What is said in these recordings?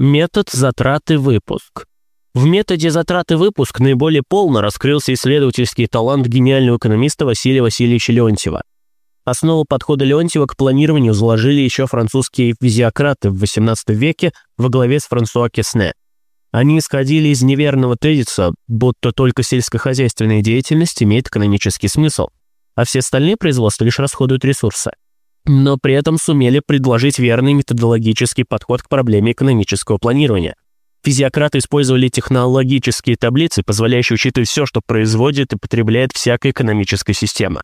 Метод затраты выпуск. В методе затраты выпуск наиболее полно раскрылся исследовательский талант гениального экономиста Василия Васильевича Леонтьева. Основу подхода Леонтьева к планированию заложили еще французские физиократы в XVIII веке во главе с Франсуа Кесне. Они исходили из неверного тезиса, будто только сельскохозяйственная деятельность имеет экономический смысл, а все остальные производства лишь расходуют ресурсы. Но при этом сумели предложить верный методологический подход к проблеме экономического планирования. Физиократы использовали технологические таблицы, позволяющие учитывать все, что производит и потребляет всякая экономическая система.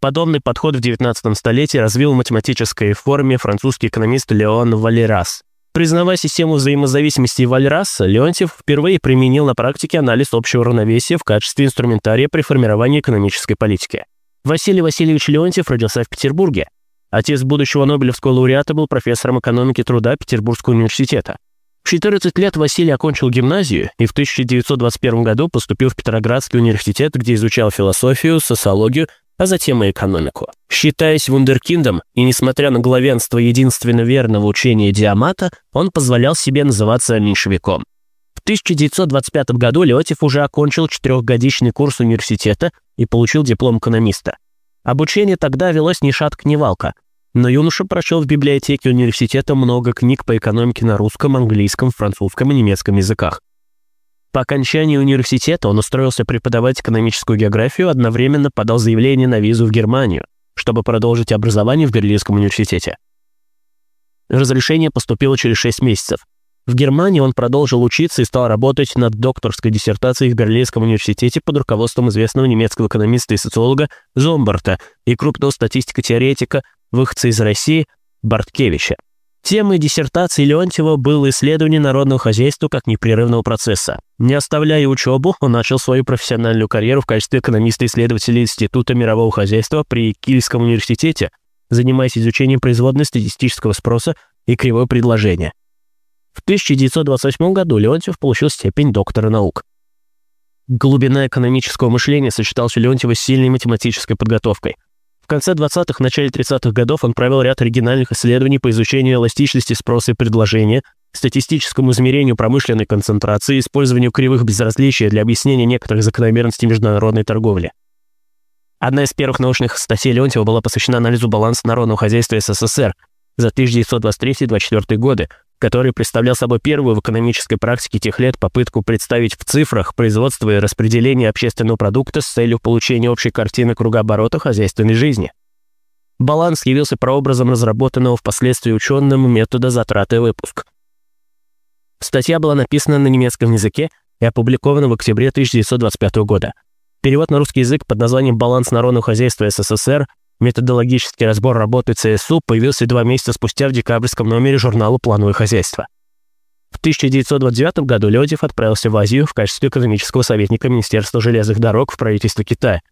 Подобный подход в XIX столетии развил в математической форме французский экономист Леон Валерас. Признавая систему взаимозависимости Вальраса, Леонтьев впервые применил на практике анализ общего равновесия в качестве инструментария при формировании экономической политики. Василий Васильевич Леонтьев родился в Петербурге. Отец будущего Нобелевского лауреата был профессором экономики труда Петербургского университета. В 14 лет Василий окончил гимназию и в 1921 году поступил в Петроградский университет, где изучал философию, социологию, а затем и экономику. Считаясь вундеркиндом и несмотря на главенство единственно верного учения Диамата, он позволял себе называться меньшевиком. В 1925 году Леотьев уже окончил четырехгодичный курс университета и получил диплом экономиста. Обучение тогда велось ни шатка, ни валка, но юноша прочел в библиотеке университета много книг по экономике на русском, английском, французском и немецком языках. По окончании университета он устроился преподавать экономическую географию, одновременно подал заявление на визу в Германию, чтобы продолжить образование в Берлинском университете. Разрешение поступило через 6 месяцев. В Германии он продолжил учиться и стал работать над докторской диссертацией в Берлинском университете под руководством известного немецкого экономиста и социолога Зомбарта и крупного статистика-теоретика, выходца из России, Барткевича. Темой диссертации Леонтьева было исследование народного хозяйства как непрерывного процесса. Не оставляя учебу, он начал свою профессиональную карьеру в качестве экономиста-исследователя Института мирового хозяйства при Кильском университете, занимаясь изучением производной статистического спроса и кривой предложения. В 1928 году Леонтьев получил степень доктора наук. Глубина экономического мышления сочеталась у Леонтьева с сильной математической подготовкой – в конце 20-х, начале 30-х годов он провел ряд оригинальных исследований по изучению эластичности спроса и предложения, статистическому измерению промышленной концентрации, использованию кривых безразличия для объяснения некоторых закономерностей международной торговли. Одна из первых научных статей Леонтьева была посвящена анализу баланса народного хозяйства СССР за 1923-1924 годы, который представлял собой первую в экономической практике тех лет попытку представить в цифрах производство и распределение общественного продукта с целью получения общей картины кругооборота хозяйственной жизни. Баланс явился прообразом разработанного впоследствии ученым метода затраты выпуск. Статья была написана на немецком языке и опубликована в октябре 1925 года. Перевод на русский язык под названием «Баланс народного хозяйства СССР» Методологический разбор работы ЦСУ появился два месяца спустя в декабрьском номере журнала «Плановое хозяйство». В 1929 году Ледев отправился в Азию в качестве экономического советника Министерства железных дорог в правительстве Китая.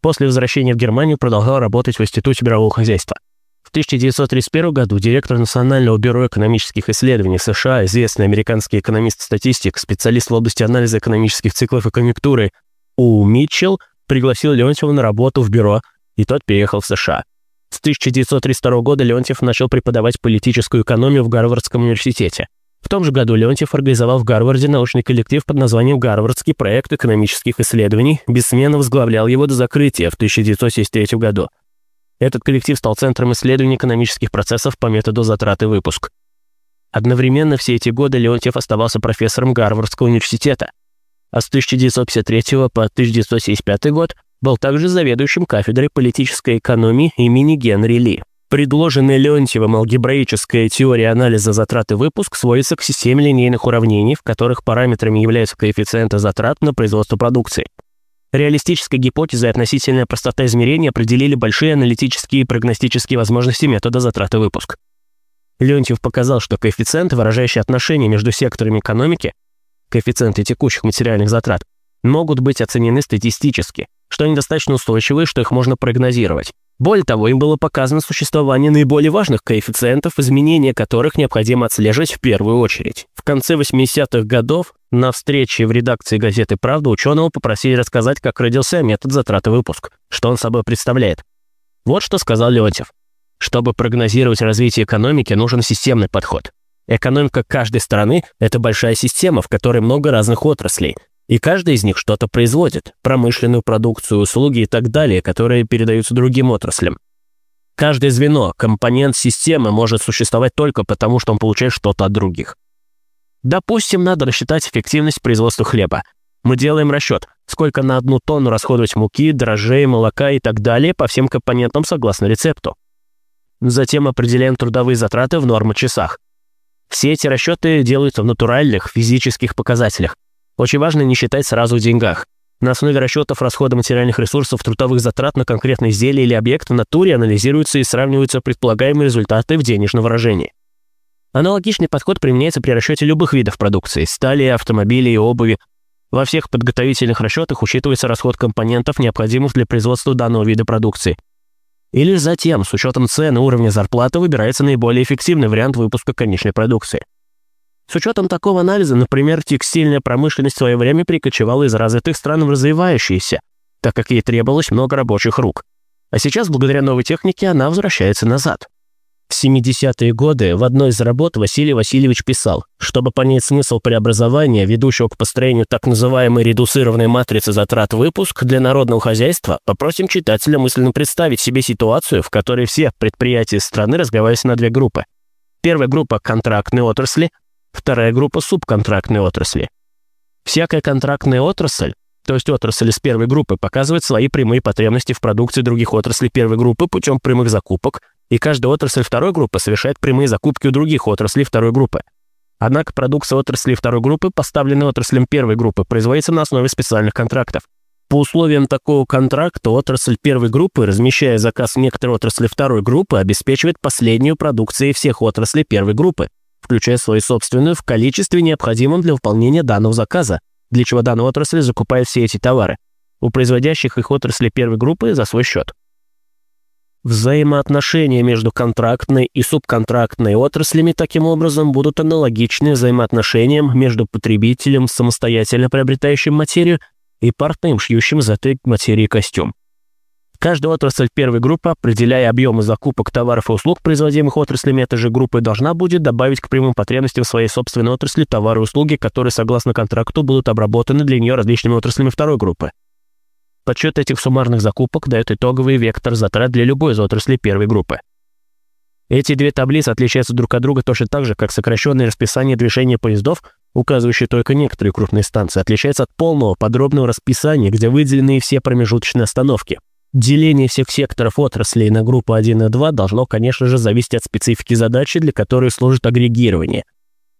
После возвращения в Германию продолжал работать в Институте мирового хозяйства. В 1931 году директор Национального бюро экономических исследований США, известный американский экономист-статистик, специалист в области анализа экономических циклов и конъюнктуры У. Митчелл пригласил Леонтьева на работу в бюро и тот переехал в США. С 1932 года Леонтьев начал преподавать политическую экономию в Гарвардском университете. В том же году Леонтьев организовал в Гарварде научный коллектив под названием «Гарвардский проект экономических исследований», бессменно возглавлял его до закрытия в 1973 году. Этот коллектив стал центром исследований экономических процессов по методу затраты выпуск. Одновременно все эти годы Леонтьев оставался профессором Гарвардского университета, а с 1953 по 1975 год был также заведующим кафедрой политической экономии имени Генри Ли. Предложенная Леонтьевым алгебраическая теория анализа затрат и выпуск сводится к системе линейных уравнений, в которых параметрами являются коэффициенты затрат на производство продукции. Реалистической гипотезой относительная простота измерения определили большие аналитические и прогностические возможности метода затрат и выпуск. Леонтьев показал, что коэффициенты, выражающие отношения между секторами экономики, коэффициенты текущих материальных затрат, могут быть оценены статистически – что они достаточно устойчивые, что их можно прогнозировать. Более того, им было показано существование наиболее важных коэффициентов, изменения которых необходимо отслеживать в первую очередь. В конце 80-х годов на встрече в редакции газеты «Правда» ученого попросили рассказать, как родился метод затраты выпуск, что он собой представляет. Вот что сказал Леонтьев. Чтобы прогнозировать развитие экономики, нужен системный подход. Экономика каждой страны – это большая система, в которой много разных отраслей, и каждая из них что-то производит – промышленную продукцию, услуги и так далее, которые передаются другим отраслям. Каждое звено, компонент системы может существовать только потому, что он получает что-то от других. Допустим, надо рассчитать эффективность производства хлеба. Мы делаем расчет, сколько на одну тонну расходовать муки, дрожжей, молока и так далее по всем компонентам согласно рецепту. Затем определяем трудовые затраты в нормо-часах. Все эти расчеты делаются в натуральных, физических показателях. Очень важно не считать сразу в деньгах. На основе расчетов расхода материальных ресурсов, трудовых затрат на конкретное изделие или объект в натуре анализируются и сравниваются предполагаемые результаты в денежном выражении. Аналогичный подход применяется при расчете любых видов продукции – стали, автомобилей обуви. Во всех подготовительных расчетах учитывается расход компонентов, необходимых для производства данного вида продукции. И лишь затем, с учетом цен и уровня зарплаты, выбирается наиболее эффективный вариант выпуска конечной продукции. С учетом такого анализа, например, текстильная промышленность в свое время перекочевала из развитых стран в развивающиеся, так как ей требовалось много рабочих рук. А сейчас, благодаря новой технике, она возвращается назад. В 70-е годы в одной из работ Василий Васильевич писал, чтобы понять смысл преобразования, ведущего к построению так называемой редуцированной матрицы затрат выпуск для народного хозяйства, попросим читателя мысленно представить себе ситуацию, в которой все предприятия страны разбивались на две группы. Первая группа – контрактные отрасли, Вторая группа – субконтрактные отрасли. Всякая контрактная отрасль, то есть отрасль из первой группы, показывает свои прямые потребности в продукции других отраслей первой группы путем прямых закупок, и каждая отрасль второй группы совершает прямые закупки у других отраслей второй группы. Однако продукция отрасли второй группы, поставленная отраслям первой группы, производится на основе специальных контрактов. По условиям такого контракта отрасль первой группы, размещая заказ в некоторые отрасли второй группы, обеспечивает последнюю продукцией всех отраслей первой группы включая свою собственную, в количестве необходимом для выполнения данного заказа, для чего данная отрасль закупает все эти товары. У производящих их отрасли первой группы за свой счет. Взаимоотношения между контрактной и субконтрактной отраслями таким образом будут аналогичны взаимоотношениям между потребителем, самостоятельно приобретающим материю, и портным, шьющим из этой материи костюм. Каждая отрасль первой группы, определяя объемы закупок товаров и услуг, производимых отраслями этой же группы, должна будет добавить к прямым потребностям своей собственной отрасли товары и услуги, которые, согласно контракту, будут обработаны для нее различными отраслями второй группы. Подсчет этих суммарных закупок дает итоговый вектор затрат для любой из отраслей первой группы. Эти две таблицы отличаются друг от друга точно так же, как сокращенное расписание движения поездов, указывающее только некоторые крупные станции, отличается от полного подробного расписания, где выделены все промежуточные остановки. Деление всех секторов отраслей на группу 1 и 2 должно, конечно же, зависеть от специфики задачи, для которой служит агрегирование.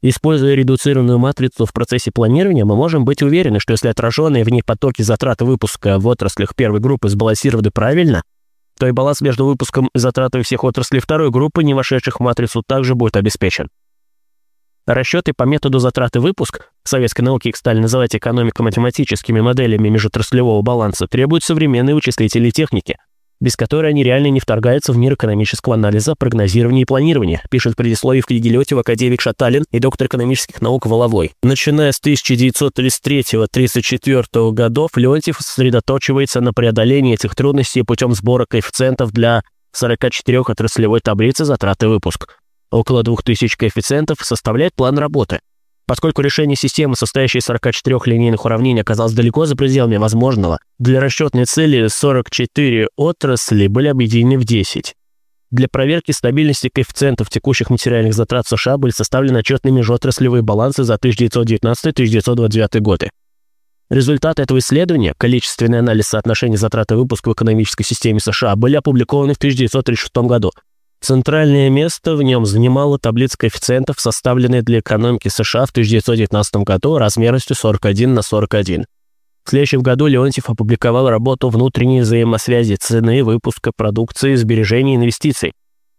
Используя редуцированную матрицу в процессе планирования, мы можем быть уверены, что если отраженные в ней потоки затрат выпуска в отраслях первой группы сбалансированы правильно, то и баланс между выпуском и затратой всех отраслей второй группы, не вошедших в матрицу, также будет обеспечен. Расчеты по методу затраты выпуск, в советской науке их стали называть экономико-математическими моделями межотраслевого баланса, требуют современной вычислительной техники, без которой они реально не вторгаются в мир экономического анализа, прогнозирования и планирования, пишет в предисловии в книге Летева академик Шаталин и доктор экономических наук Воловой. Начиная с 1933-34 годов, Леонтьев сосредоточивается на преодолении этих трудностей путем сбора коэффициентов для 44 отраслевой таблицы затраты выпуск. Около 2000 коэффициентов составляет план работы. Поскольку решение системы, состоящей из 44 линейных уравнений, оказалось далеко за пределами возможного, для расчетной цели 44 отрасли были объединены в 10. Для проверки стабильности коэффициентов текущих материальных затрат США были составлены отчетные межотраслевые балансы за 1919-1929 годы. Результаты этого исследования, количественный анализ соотношения затрат и выпуска в экономической системе США, были опубликованы в 1936 году – Центральное место в нем занимала таблица коэффициентов, составленная для экономики США в 1919 году размерностью 41 на 41. В следующем году Леонтьев опубликовал работу «Внутренние взаимосвязи цены, выпуска продукции, сбережений и инвестиций».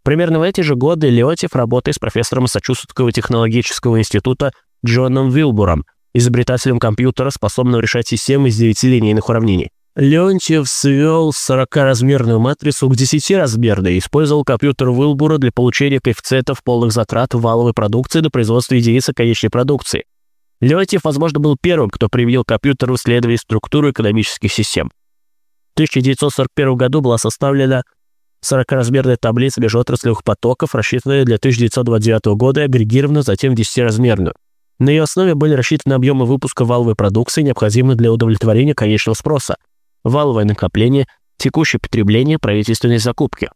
Примерно в эти же годы Леонтьев работает с профессором Массачусетского технологического института Джоном Вилбуром, изобретателем компьютера, способного решать системы из девятилинейных уравнений. Леонтьев свел 40-размерную матрицу к 10-размерной и использовал компьютер Уилбура для получения коэффициентов полных затрат валовой продукции до производства единицы конечной продукции. Леонтьев, возможно, был первым, кто привил компьютеру исследование структуры экономических систем. В 1941 году была составлена 40-размерная таблица межотраслевых потоков, рассчитанная для 1929 года и агрегирована затем в 10-размерную. На ее основе были рассчитаны объемы выпуска валовой продукции, необходимые для удовлетворения конечного спроса, валовое накопление, текущее потребление, правительственные закупки.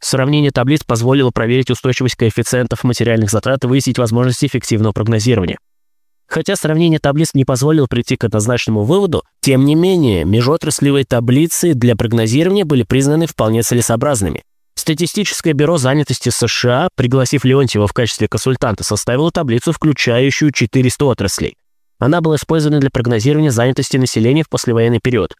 Сравнение таблиц позволило проверить устойчивость коэффициентов материальных затрат и выяснить возможности эффективного прогнозирования. Хотя сравнение таблиц не позволило прийти к однозначному выводу, тем не менее, межотраслевые таблицы для прогнозирования были признаны вполне целесообразными. Статистическое бюро занятости США, пригласив Леонтьева в качестве консультанта, составило таблицу, включающую 400 отраслей. Она была использована для прогнозирования занятости населения в послевоенный период.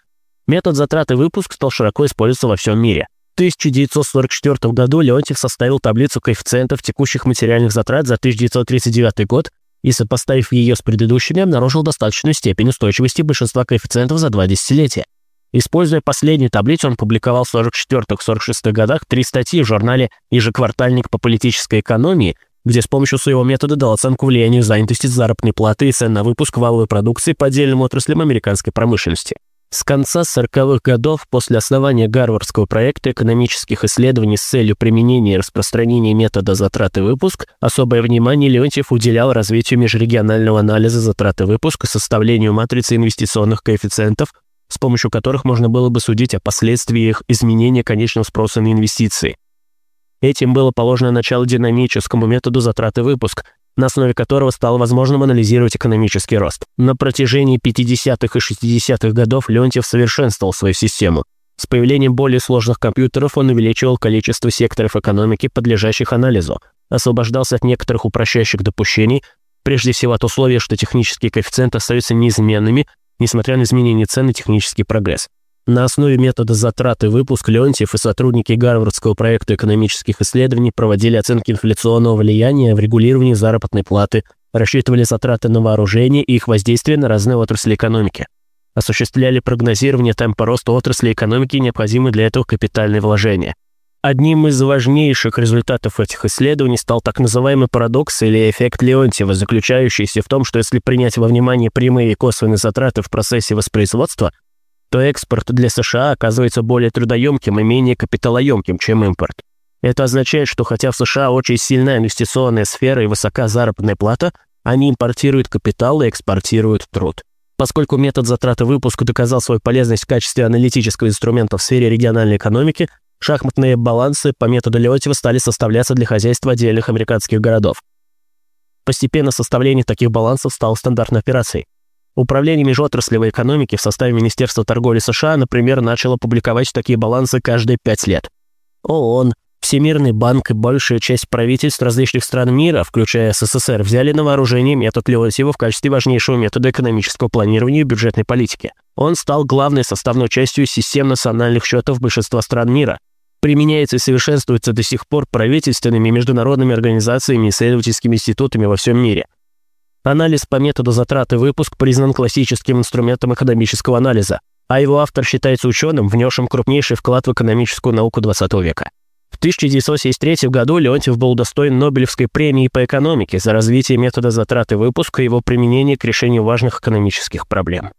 Метод затраты выпуск стал широко использоваться во всем мире. В 1944 году Леонтьев составил таблицу коэффициентов текущих материальных затрат за 1939 год и, сопоставив ее с предыдущими, обнаружил достаточную степень устойчивости большинства коэффициентов за два десятилетия. Используя последнюю таблицу, он публиковал в 1944-1946 годах три статьи в журнале «Ежеквартальник по политической экономии», где с помощью своего метода дал оценку влияния занятости заработной платы и цен на выпуск валовой продукции по отдельным отраслям американской промышленности. С конца 40-х годов, после основания Гарвардского проекта экономических исследований с целью применения и распространения метода затраты выпуск, особое внимание Леонтьев уделял развитию межрегионального анализа затраты выпуска, составлению матрицы инвестиционных коэффициентов, с помощью которых можно было бы судить о последствиях изменения конечного спроса на инвестиции. Этим было положено начало динамическому методу затраты выпуск, на основе которого стало возможным анализировать экономический рост. На протяжении 50-х и 60-х годов Леонтьев совершенствовал свою систему. С появлением более сложных компьютеров он увеличивал количество секторов экономики, подлежащих анализу, освобождался от некоторых упрощающих допущений, прежде всего от условия, что технические коэффициенты остаются неизменными, несмотря на изменение цен и технический прогресс. На основе метода затраты выпуск Леонтьев и сотрудники Гарвардского проекта экономических исследований проводили оценки инфляционного влияния в регулировании заработной платы, рассчитывали затраты на вооружение и их воздействие на разные отрасли экономики. Осуществляли прогнозирование темпа роста отрасли экономики, необходимые для этого капитальные вложения. Одним из важнейших результатов этих исследований стал так называемый парадокс или эффект Леонтьева, заключающийся в том, что если принять во внимание прямые и косвенные затраты в процессе воспроизводства – то экспорт для США оказывается более трудоемким и менее капиталоемким, чем импорт. Это означает, что хотя в США очень сильная инвестиционная сфера и высока заработная плата, они импортируют капитал и экспортируют труд. Поскольку метод затраты выпуска доказал свою полезность в качестве аналитического инструмента в сфере региональной экономики, шахматные балансы по методу Леонтьева стали составляться для хозяйства отдельных американских городов. Постепенно составление таких балансов стало стандартной операцией. Управление межотраслевой экономики в составе Министерства торговли США, например, начало публиковать такие балансы каждые пять лет. ООН, Всемирный банк и большая часть правительств различных стран мира, включая СССР, взяли на вооружение метод Леонтьева в качестве важнейшего метода экономического планирования и бюджетной политики. Он стал главной составной частью систем национальных счетов большинства стран мира. Применяется и совершенствуется до сих пор правительственными и международными организациями и исследовательскими институтами во всем мире – Анализ по методу затраты выпуск признан классическим инструментом экономического анализа, а его автор считается ученым, внесшим крупнейший вклад в экономическую науку XX века. В 1973 году Леонтьев был удостоен Нобелевской премии по экономике за развитие метода затраты выпуска и его применение к решению важных экономических проблем.